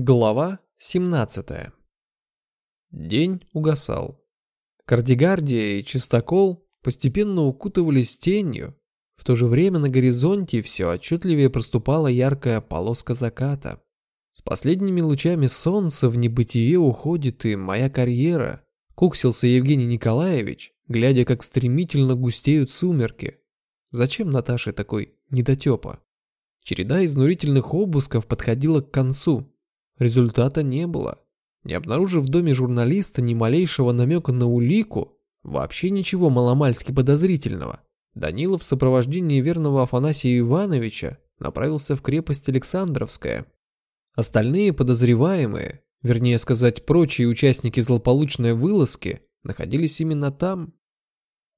Глава 17 День угасал. Кардигардия и Чистокол постепенно укутывались тенью. В то же время на горизонте все отчетливее проступала яркая полоска заката. С последними лучами солнца в небытие уходит и моя карьера. Куксился Евгений Николаевич, глядя, как стремительно густеют сумерки. Зачем Наташе такой недотепа? Череда изнурительных обысков подходила к концу. Результата не было. Не обнаружив в доме журналиста ни малейшего намека на улику, вообще ничего маломальски подозрительного, Данилов в сопровождении верного Афанасия Ивановича направился в крепость Александровская. Остальные подозреваемые, вернее сказать, прочие участники злополучной вылазки, находились именно там.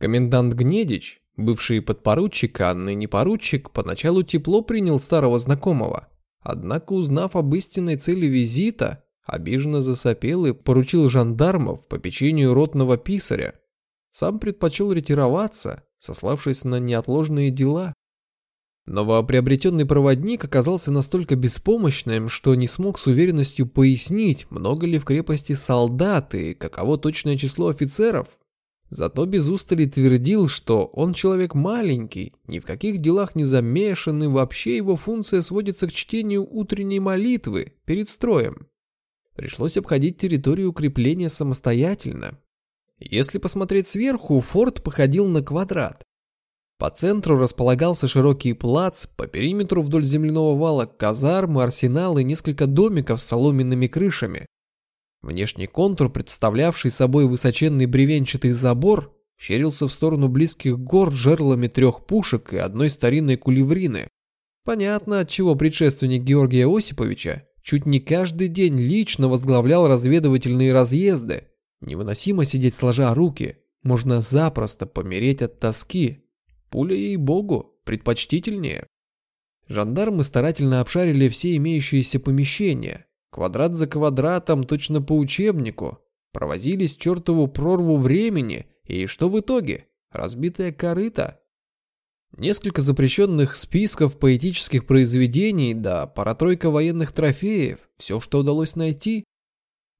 Комендант Гнедич, бывший подпоручик, а ныне поручик, поначалу тепло принял старого знакомого – Однако, узнав об истинной цели визита, обиженно засопел и поручил жандармов по печенью ротного писаря. Сам предпочел ретироваться, сославшись на неотложные дела. Новоприобретенный проводник оказался настолько беспомощным, что не смог с уверенностью пояснить, много ли в крепости солдат и каково точное число офицеров. Зато без устали твердил, что он человек маленький, ни в каких делах не замешан, и вообще его функция сводится к чтению утренней молитвы перед строем. Пришлось обходить территорию укрепления самостоятельно. Если посмотреть сверху, форт походил на квадрат. По центру располагался широкий плац, по периметру вдоль земляного вала казармы, арсенал и несколько домиков с соломенными крышами. Внешний контур, представлявший собой высоченный бревенчатый забор, щерился в сторону близких гор жерлами трех пушек и одной старинной кулеврины. Понятно, отчего предшественник Георгия Осиповича чуть не каждый день лично возглавлял разведывательные разъезды. Невыносимо сидеть сложа руки, можно запросто помереть от тоски. Пуля ей-богу, предпочтительнее. Жандармы старательно обшарили все имеющиеся помещения, Квадрат за квадратом, точно по учебнику. Провозились чертову прорву времени, и что в итоге? Разбитая корыта. Несколько запрещенных списков поэтических произведений, да пара-тройка военных трофеев, все, что удалось найти.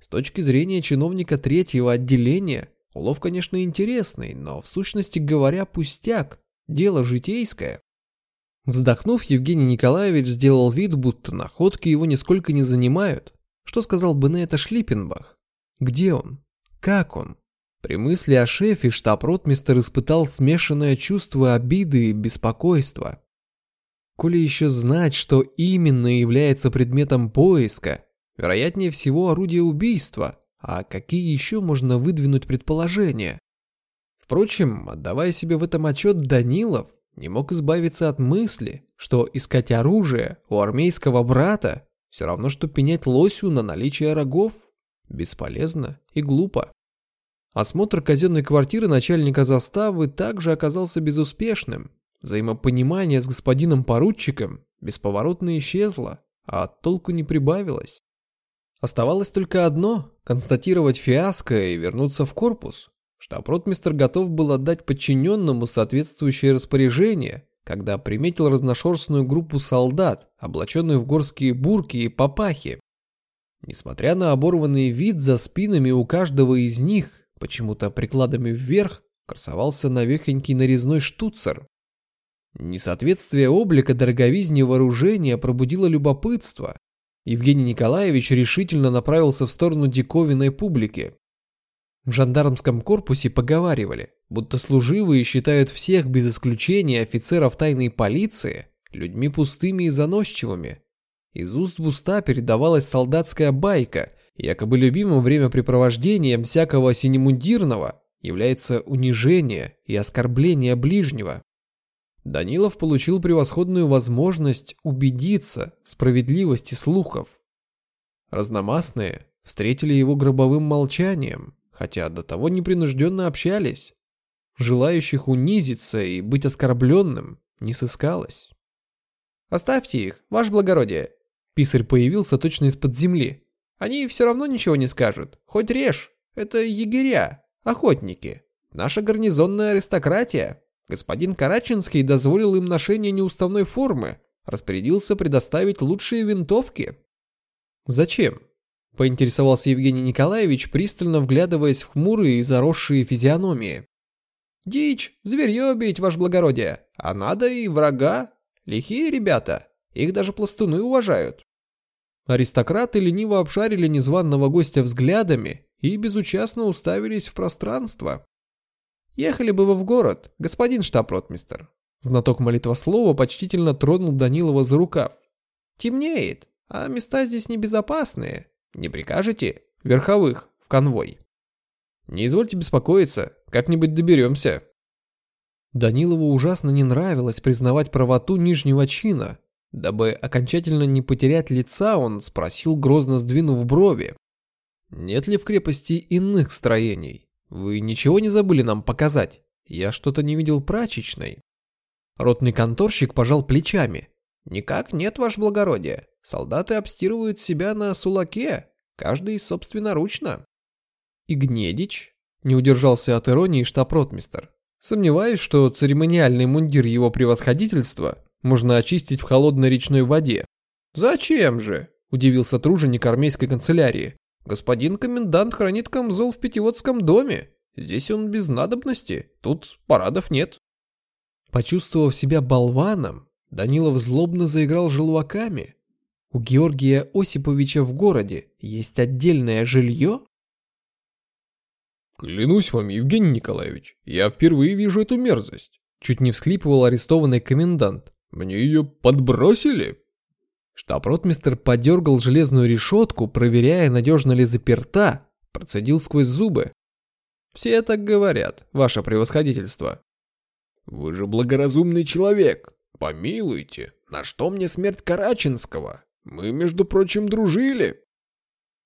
С точки зрения чиновника третьего отделения, улов, конечно, интересный, но в сущности говоря пустяк, дело житейское. Вздохнув, Евгений Николаевич сделал вид, будто находки его нисколько не занимают. Что сказал бы на это Шлиппенбах? Где он? Как он? При мысли о шефе штаб-ротмистер испытал смешанное чувство обиды и беспокойства. Коли еще знать, что именно является предметом поиска, вероятнее всего орудие убийства, а какие еще можно выдвинуть предположения? Впрочем, отдавая себе в этом отчет Данилов, не мог избавиться от мысли, что искать оружие у армейского брата все равно, что пенять лосю на наличие рогов. Бесполезно и глупо. Осмотр казенной квартиры начальника заставы также оказался безуспешным. Взаимопонимание с господином поручиком бесповоротно исчезло, а толку не прибавилось. Оставалось только одно – констатировать фиаско и вернуться в корпус. Штаб-ротмистр готов был отдать подчиненному соответствующее распоряжение, когда приметил разношерстную группу солдат, облаченных в горские бурки и папахи. Несмотря на оборванный вид за спинами у каждого из них, почему-то прикладами вверх, красовался навехонький нарезной штуцер. Несоответствие облика дороговизни вооружения пробудило любопытство. Евгений Николаевич решительно направился в сторону диковинной публики. В жандармском корпусе поговаривали, будто служивые считают всех без исключения офицеров тайной полиции людьми пустыми и заносчивыми. Из уст в уста передавалась солдатская байка, якобы любимым времяпрепровождением всякого синемундирного является унижение и оскорбление ближнего. Данилов получил превосходную возможность убедиться в справедливости слухов. Разномастные встретили его гробовым молчанием, хотя до того непринужденно общались. Желающих унизиться и быть оскорбленным не сыскалось. «Оставьте их, ваше благородие!» Писарь появился точно из-под земли. «Они все равно ничего не скажут, хоть режь. Это егеря, охотники, наша гарнизонная аристократия. Господин Караченский дозволил им ношение неуставной формы, распорядился предоставить лучшие винтовки». Зачем? Поинтересовался Евгений Николаевич, пристально вглядываясь в хмурые и заросшие физиономии. Дичь, зверье бить, ваше благородие. А надо и врага. Лихие ребята. Их даже пластуны уважают. Аристократы лениво обшарили незваного гостя взглядами и безучастно уставились в пространство. «Ехали бы вы в город, господин штаб-ротмистер». Знаток молитвослова почтительно тронул Данилова за рукав. «Темнеет, а места здесь небезопасные. Не прикажете? Верховых, в конвой». «Не извольте беспокоиться, как-нибудь доберемся». Данилову ужасно не нравилось признавать правоту нижнего чина. Дабы окончательно не потерять лица, он спросил, грозно сдвинув брови. «Нет ли в крепости иных строений? Вы ничего не забыли нам показать? Я что-то не видел прачечной». Ротный конторщик пожал плечами. «Никак нет, ваше благородие. Солдаты обстирывают себя на сулаке, каждый собственноручно». «И Гнедич?» – не удержался от иронии штаб-ротмистер. «Сомневаюсь, что церемониальный мундир его превосходительства можно очистить в холодной речной воде». «Зачем же?» – удивился труженик армейской канцелярии. «Господин комендант хранит камзол в Пятиводском доме. Здесь он без надобности, тут парадов нет». Почувствовав себя болваном, Данилов злобно заиграл желваками. У Георгия Осиповича в городе есть отдельное жилье? «Клянусь вам, Евгений Николаевич, я впервые вижу эту мерзость», чуть не всхлипывал арестованный комендант. «Мне ее подбросили?» Штаб-ротмистер подергал железную решетку, проверяя, надежно ли заперта, процедил сквозь зубы. «Все так говорят, ваше превосходительство». «Вы же благоразумный человек. Помилуйте, на что мне смерть Караченского? Мы, между прочим, дружили».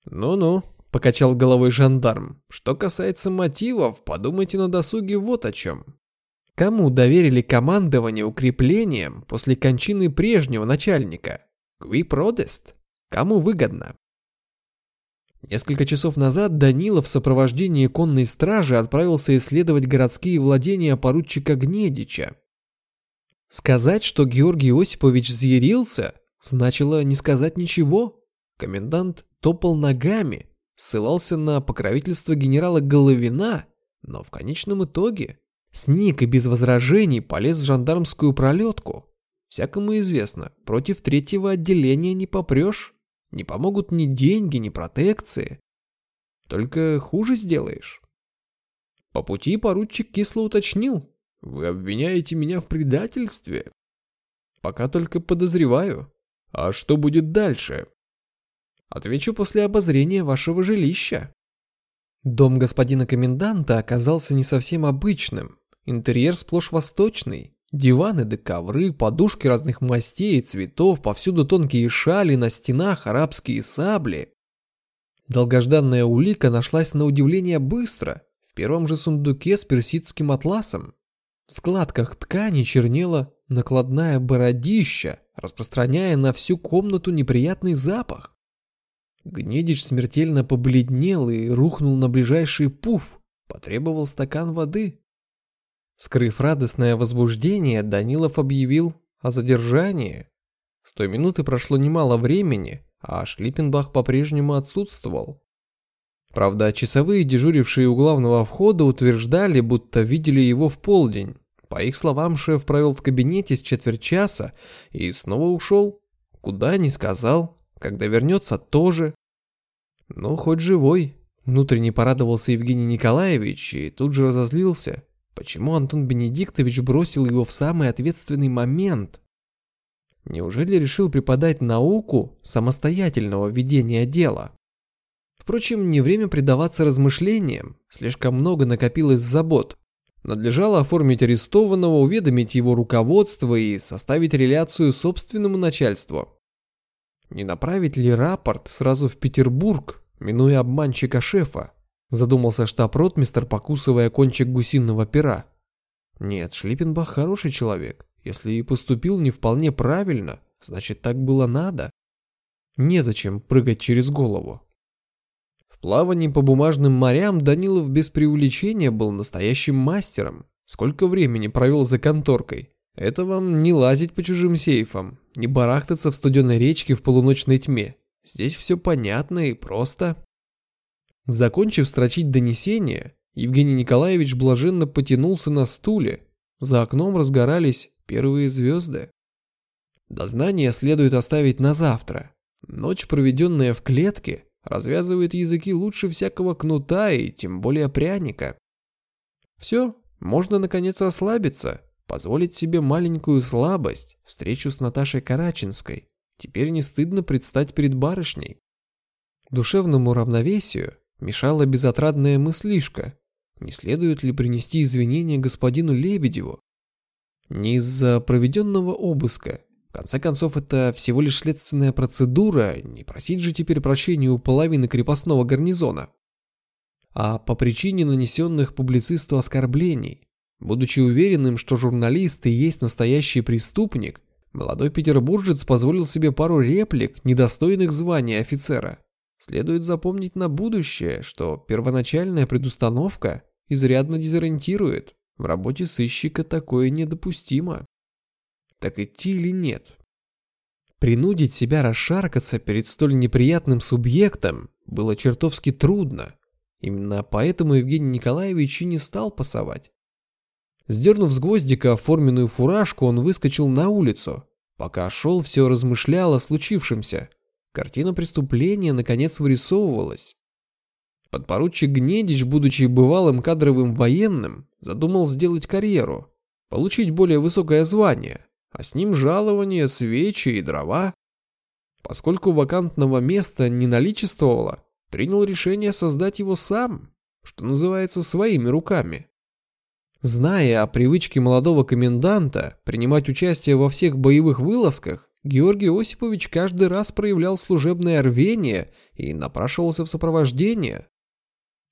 «Ну-ну», — покачал головой жандарм. «Что касается мотивов, подумайте на досуге вот о чем. Кому доверили командование укреплением после кончины прежнего начальника? Кви продест? Кому выгодно? Несколько часов назад Данилов в сопровождении конной стражи отправился исследовать городские владения поручика Гнедича. Сказать, что Георгий Осипович взъярился, значило не сказать ничего. Комендант топал ногами, ссылался на покровительство генерала Головина, но в конечном итоге сник и без возражений полез в жандармскую пролетку. Всякому известно, против третьего отделения не попрешь. Не помогут ни деньги, ни протекции. Только хуже сделаешь. По пути поручик кисло уточнил. Вы обвиняете меня в предательстве? Пока только подозреваю. А что будет дальше? Отвечу после обозрения вашего жилища. Дом господина коменданта оказался не совсем обычным. Интерьер сплошь восточный. Диваны да ковры, подушки разных мастей и цветов, повсюду тонкие шали, на стенах арабские сабли. Долгожданная улика нашлась на удивление быстро, в первом же сундуке с персидским атласом. В складках ткани чернела накладная бородища, распространяя на всю комнату неприятный запах. Гнедич смертельно побледнел и рухнул на ближайший пуф, потребовал стакан воды. Скрыв радостное возбуждение, Данилов объявил о задержании. С той минуты прошло немало времени, а Шлиппенбах по-прежнему отсутствовал. Правда, часовые, дежурившие у главного входа, утверждали, будто видели его в полдень. По их словам, шеф провел в кабинете с четверть часа и снова ушел. Куда не сказал, когда вернется тоже. Ну, хоть живой. Внутренне порадовался Евгений Николаевич и тут же разозлился. Почему Антон Бенедиктович бросил его в самый ответственный момент? Неужели решил преподать науку самостоятельного ведения дела? Впрочем, не время предаваться размышлениям, слишком много накопилось забот. Надлежало оформить арестованного, уведомить его руководство и составить реляцию собственному начальству. Не направить ли рапорт сразу в Петербург, минуя обманщика шефа? Задумался штаб-ротмистер, покусывая кончик гусиного пера. Нет, Шлиппенбах хороший человек. Если и поступил не вполне правильно, значит так было надо. Незачем прыгать через голову. Плавании по бумажным морям Данилов без преувеличения был настоящим мастером. Сколько времени провел за конторкой. Это вам не лазить по чужим сейфам, не барахтаться в студеной речке в полуночной тьме. Здесь все понятно и просто. Закончив строчить донесение, Евгений Николаевич блаженно потянулся на стуле. За окном разгорались первые звезды. Дознание следует оставить на завтра. Ночь, проведенная в клетке, развязывает языки лучше всякого кнута и тем более пряника. Все, можно наконец расслабиться, позволить себе маленькую слабость, встречу с Наташей Караченской. Теперь не стыдно предстать перед барышней. Душевному равновесию мешала безотрадная мыслишка. Не следует ли принести извинения господину Лебедеву? Не из-за проведенного обыска. В конце концов, это всего лишь следственная процедура, не просить же теперь прощения у половины крепостного гарнизона. А по причине нанесенных публицисту оскорблений. Будучи уверенным, что журналист и есть настоящий преступник, молодой петербуржец позволил себе пару реплик, недостойных звания офицера. Следует запомнить на будущее, что первоначальная предустановка изрядно дезориентирует. В работе сыщика такое недопустимо. Так идти или нет? Принудить себя расшаркаться перед столь неприятным субъектом было чертовски трудно. Именно поэтому Евгений Николаевич и не стал пасовать. Сдернув с гвоздика оформленную фуражку, он выскочил на улицу. Пока шел, все размышлял о случившемся – Картина преступления наконец вырисовывалась. Подпоручик Гнедич, будучи бывалым кадровым военным, задумал сделать карьеру, получить более высокое звание, а с ним жалование, свечи и дрова. Поскольку вакантного места не наличествовало, принял решение создать его сам, что называется, своими руками. Зная о привычке молодого коменданта принимать участие во всех боевых вылазках, Георгий Осипович каждый раз проявлял служебное рвение и напрашивался в сопровождение.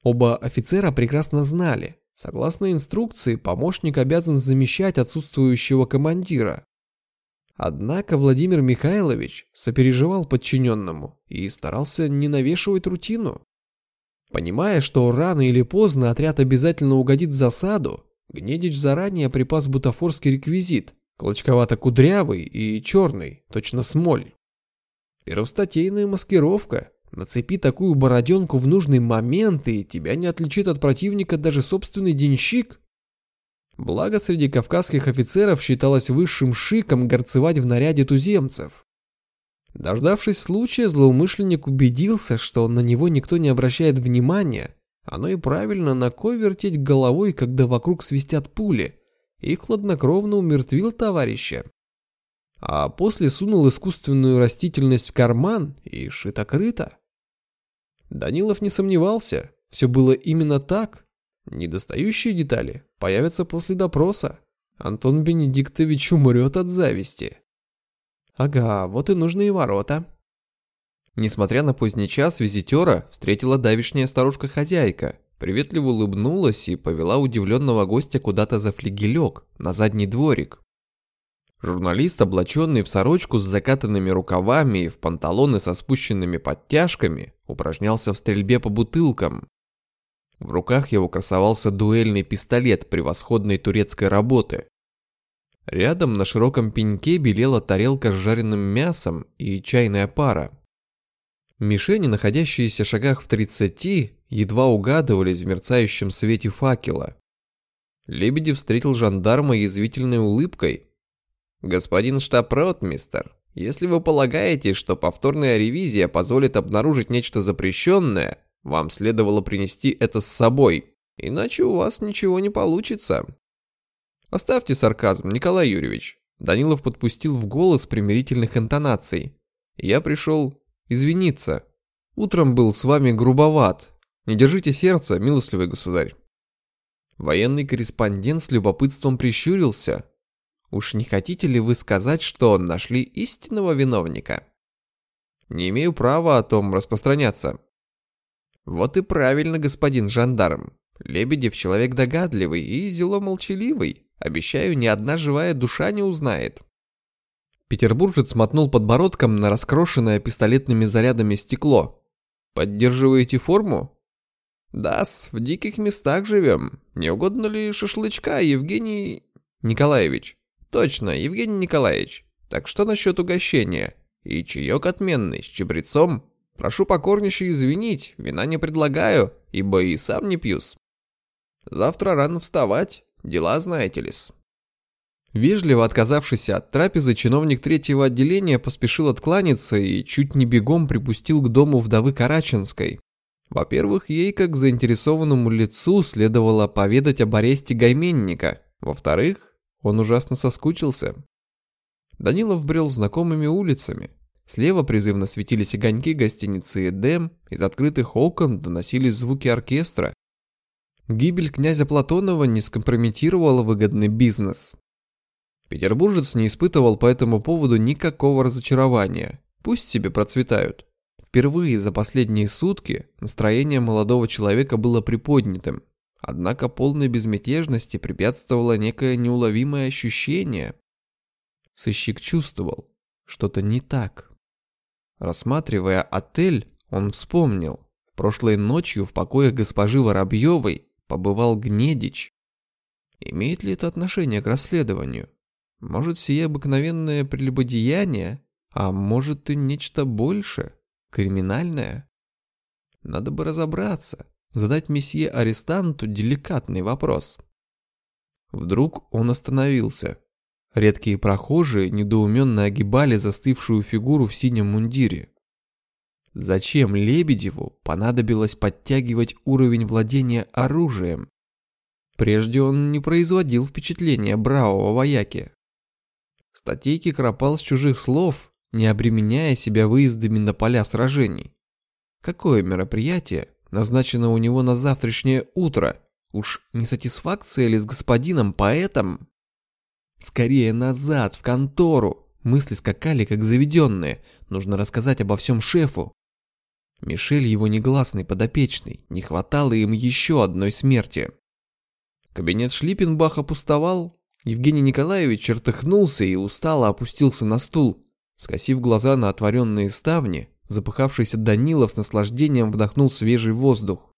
Оба офицера прекрасно знали, согласно инструкции, помощник обязан замещать отсутствующего командира. Однако Владимир Михайлович сопереживал подчиненному и старался не навешивать рутину. Понимая, что рано или поздно отряд обязательно угодит в засаду, Гнедич заранее припас бутафорский реквизит – Клочковато-кудрявый и черный, точно смоль. Первостатейная маскировка. Нацепи такую бороденку в нужный момент, и тебя не отличит от противника даже собственный денщик. Благо, среди кавказских офицеров считалось высшим шиком горцевать в наряде туземцев. Дождавшись случая, злоумышленник убедился, что на него никто не обращает внимания. Оно и правильно на кой вертеть головой, когда вокруг свистят пули и хладнокровно умертвил товарища. А после сунул искусственную растительность в карман и шито-крыто. Данилов не сомневался, все было именно так. Недостающие детали появятся после допроса. Антон Бенедиктович умрет от зависти. Ага, вот и нужные ворота. Несмотря на поздний час, визитера встретила давишняя старушка-хозяйка, приветливо улыбнулась и повела удивленного гостя куда-то за флигелек, на задний дворик. Журналист, облаченный в сорочку с закатанными рукавами и в панталоны со спущенными подтяжками, упражнялся в стрельбе по бутылкам. В руках его красовался дуэльный пистолет превосходной турецкой работы. Рядом на широком пеньке белела тарелка с жареным мясом и чайная пара. Мишени, находящиеся в шагах в тридцати, едва угадывались в мерцающем свете факела. Лебедев встретил жандарма язвительной улыбкой. «Господин штаб-ротмистер, если вы полагаете, что повторная ревизия позволит обнаружить нечто запрещенное, вам следовало принести это с собой, иначе у вас ничего не получится». «Оставьте сарказм, Николай Юрьевич», Данилов подпустил в голос примирительных интонаций. «Я пришел извиниться. Утром был с вами грубоват. Не держите сердце, милостливый государь. Военный корреспондент с любопытством прищурился. Уж не хотите ли вы сказать, что нашли истинного виновника? Не имею права о том распространяться. Вот и правильно, господин жандарм. Лебедев человек догадливый и зело молчаливый. Обещаю, ни одна живая душа не узнает. Петербуржец мотнул подбородком на раскрошенное пистолетными зарядами стекло. «Поддерживаете форму?» «Да-с, в диких местах живем. Не угодно ли шашлычка, Евгений...» «Николаевич». «Точно, Евгений Николаевич. Так что насчет угощения? И чаек отменный, с чабрецом. Прошу покорнейше извинить, вина не предлагаю, ибо и сам не пьюс. Завтра рано вставать, дела знаете ли-с. Вежливо отказавшись от трапезы, чиновник третьего отделения поспешил откланяться и чуть не бегом припустил к дому вдовы Караченской. Во-первых, ей, как заинтересованному лицу, следовало поведать об аресте гайменника. Во-вторых, он ужасно соскучился. Данилов брел знакомыми улицами. Слева призывно светились огоньки гостиницы «Эдем», из открытых окон доносились звуки оркестра. Гибель князя Платонова не скомпрометировала выгодный бизнес. Петербуржец не испытывал по этому поводу никакого разочарования. Пусть себе процветают. Впервые за последние сутки настроение молодого человека было приподнятым. Однако полной безмятежности препятствовало некое неуловимое ощущение. Сыщик чувствовал, что-то не так. Рассматривая отель, он вспомнил. Прошлой ночью в покоях госпожи Воробьевой побывал Гнедич. Имеет ли это отношение к расследованию? Может, сие обыкновенное прелюбодеяние, а может и нечто большее, криминальное? Надо бы разобраться, задать месье арестанту деликатный вопрос. Вдруг он остановился. Редкие прохожие недоуменно огибали застывшую фигуру в синем мундире. Зачем Лебедеву понадобилось подтягивать уровень владения оружием? Прежде он не производил впечатления бравого вояки. Статейки кропал с чужих слов, не обременяя себя выездами на поля сражений. Какое мероприятие назначено у него на завтрашнее утро? Уж не сатисфакция ли с господином поэтом? Скорее назад, в контору. Мысли скакали, как заведенные. Нужно рассказать обо всем шефу. Мишель его негласный подопечный. Не хватало им еще одной смерти. Кабинет Шлиппенбаха пустовал, Евгений Николаевич чертыхнулся и устало опустился на стул. Скосив глаза на отворенные ставни, запыхавшийся Данилов с наслаждением вдохнул свежий воздух.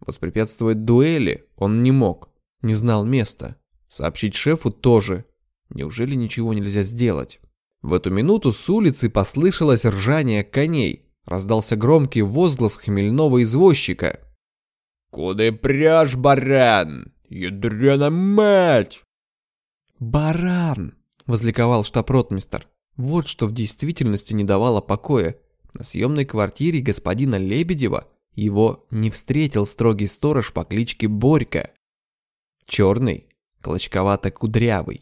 Воспрепятствовать дуэли он не мог, не знал места. Сообщить шефу тоже. Неужели ничего нельзя сделать? В эту минуту с улицы послышалось ржание коней. Раздался громкий возглас хмельного извозчика. «Куда прешь, баран? Ядрена мать!» «Баран!» – возликовал штаб-ротмистер. Вот что в действительности не давало покоя. На съемной квартире господина Лебедева его не встретил строгий сторож по кличке Борька. Черный, клочковато-кудрявый.